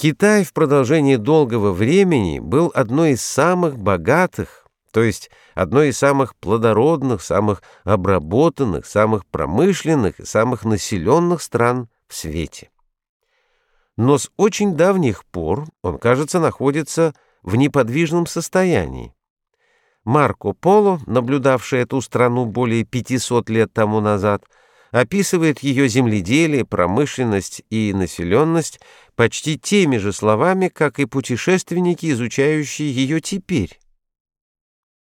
Китай в продолжении долгого времени был одной из самых богатых, то есть одной из самых плодородных, самых обработанных, самых промышленных и самых населенных стран в свете. Но с очень давних пор он, кажется, находится в неподвижном состоянии. Марко Поло, наблюдавший эту страну более 500 лет тому назад, описывает ее земледелие, промышленность и населенность почти теми же словами, как и путешественники, изучающие ее теперь.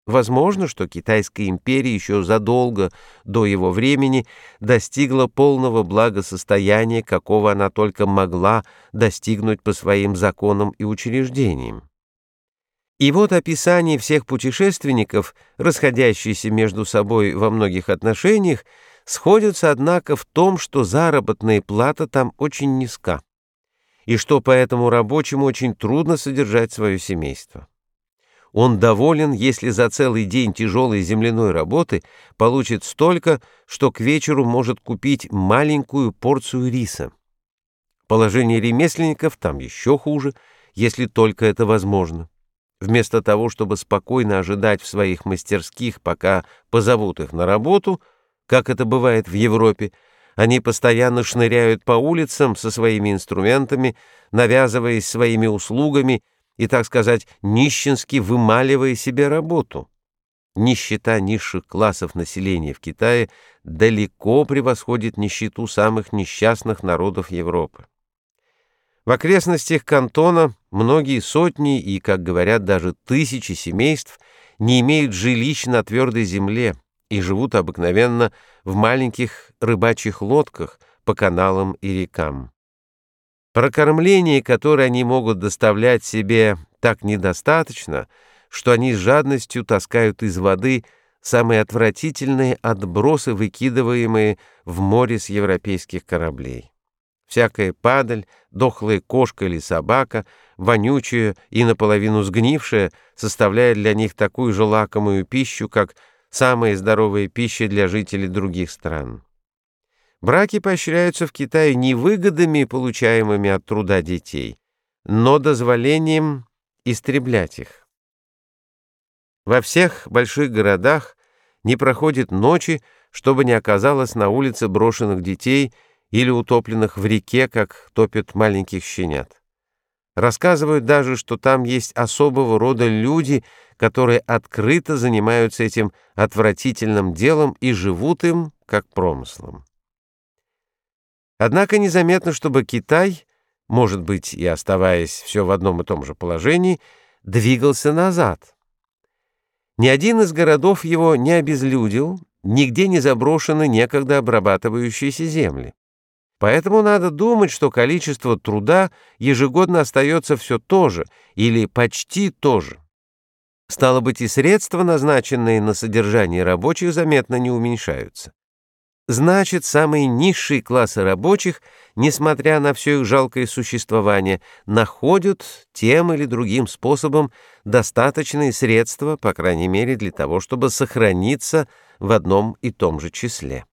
Возможно, что Китайская империя еще задолго до его времени достигла полного благосостояния, какого она только могла достигнуть по своим законам и учреждениям. И вот описание всех путешественников, расходящиеся между собой во многих отношениях, сходятся, однако, в том, что заработная плата там очень низка, и что поэтому рабочему очень трудно содержать свое семейство. Он доволен, если за целый день тяжелой земляной работы получит столько, что к вечеру может купить маленькую порцию риса. Положение ремесленников там еще хуже, если только это возможно. Вместо того, чтобы спокойно ожидать в своих мастерских, пока позовут их на работу — как это бывает в Европе, они постоянно шныряют по улицам со своими инструментами, навязываясь своими услугами и, так сказать, нищенски вымаливая себе работу. Нищета низших классов населения в Китае далеко превосходит нищету самых несчастных народов Европы. В окрестностях кантона многие сотни и, как говорят, даже тысячи семейств не имеют жилищ на твердой земле, и живут обыкновенно в маленьких рыбачьих лодках по каналам и рекам. Прокормление, которое они могут доставлять себе, так недостаточно, что они с жадностью таскают из воды самые отвратительные отбросы, выкидываемые в море с европейских кораблей. Всякая падаль, дохлая кошка или собака, вонючая и наполовину сгнившая, составляет для них такую же лакомую пищу, как самая здоровая пища для жителей других стран. Браки поощряются в Китае не выгодами, получаемыми от труда детей, но дозволением истреблять их. Во всех больших городах не проходит ночи, чтобы не оказалось на улице брошенных детей или утопленных в реке, как топят маленьких щенят. Рассказывают даже, что там есть особого рода люди, которые открыто занимаются этим отвратительным делом и живут им как промыслом. Однако незаметно, чтобы Китай, может быть, и оставаясь все в одном и том же положении, двигался назад. Ни один из городов его не обезлюдил, нигде не заброшены некогда обрабатывающиеся земли. Поэтому надо думать, что количество труда ежегодно остается все то же или почти то же. Стало быть, и средства, назначенные на содержание рабочих, заметно не уменьшаются. Значит, самые низшие классы рабочих, несмотря на все их жалкое существование, находят тем или другим способом достаточные средства, по крайней мере, для того, чтобы сохраниться в одном и том же числе.